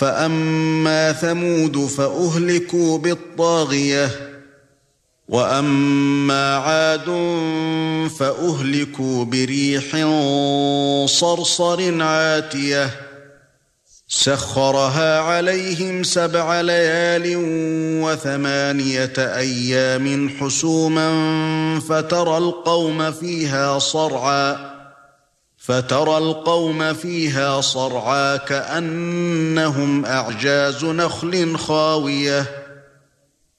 فأما ثمود فأهلكوا بالطاغية وأما عاد فأهلكوا بريح صرصر عاتية سخرها عليهم سبع ليال وثمانية أيام حسوما فترى القوم فيها صرعاً فترى القوم فيها صرعا كأنهم أعجاز نخل خاوية.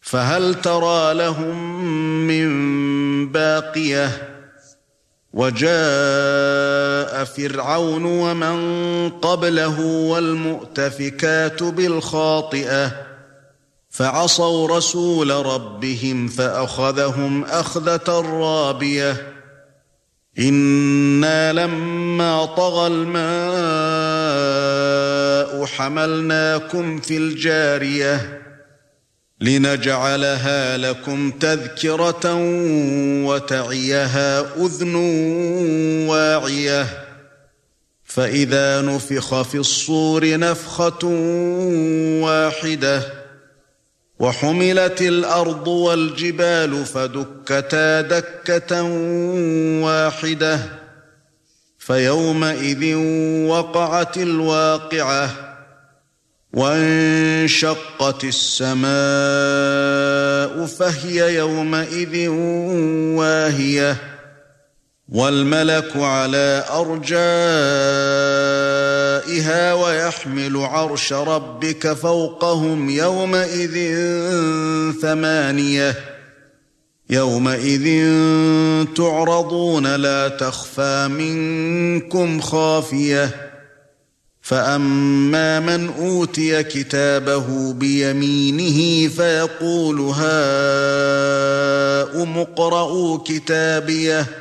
فهل ترى لهم من باقية؟ وجاء فرعون ومن قبله والمؤتفكات بالخاطئة. فعصوا رسول ربهم فأخذهم أخذة رابية. إِنَّا لَمَّا طَغَى الْمَاءُ حَمَلْنَاكُمْ فِي الْجَارِيَةِ لِنَجْعَلَهَا لَكُمْ تَذْكِرَةً وَتَعِيَهَا أُذْنٌ وَاعِيَةٌ فَإِذَا نُفِخَ فِي الصُّورِ نَفْخَةٌ وَاحِدَةٌ وحملت الأرض والجبال فدكتا دكة واحدة فيومئذ وقعت الواقعة وانشقت السماء فهي يومئذ واهية والملك على ارجائها ويحمل عرش ربك فوقهم يومئذ ثمانية. يومئذ تعرضون لا تخفى منكم خافية. فأما من أوتي كتابه بيمينه فيقول هاؤم اقرءوا كتابيه.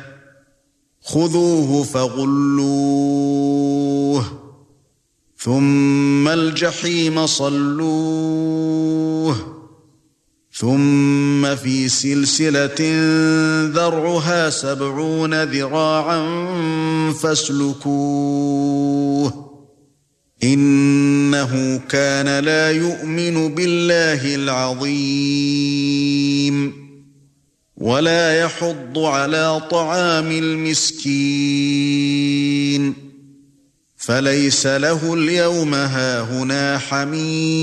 خذوه فغلوه ثم الجحيم صلوه ثم في سلسلة ذرعها سبعون ذراعا فاسلكوه إنه كان لا يؤمن بالله العظيم ولا يحض على طعام المسكين. فليس له اليوم هاهنا حميم.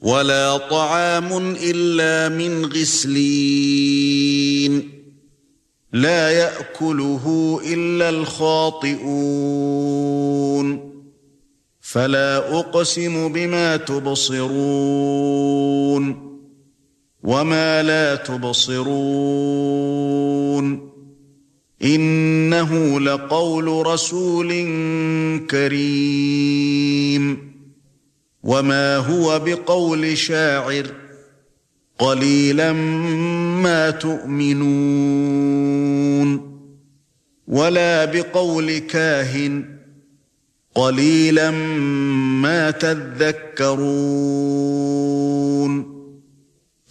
ولا طعام إلا من غسلين. لا يأكله إلا الخاطئون. فلا أقسم بما تبصرون. وما لا تبصرون انه لقول رسول كريم وما هو بقول شاعر قليلا ما تؤمنون ولا بقول كاهن قليلا ما تذكرون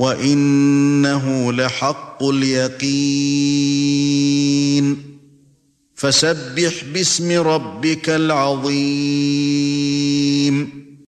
وَإِنَّهُ لَحَقُّ الْيَقِينِ فَسَبِّحْ بِاسْمِ رَبِّكَ الْعَظِيمِ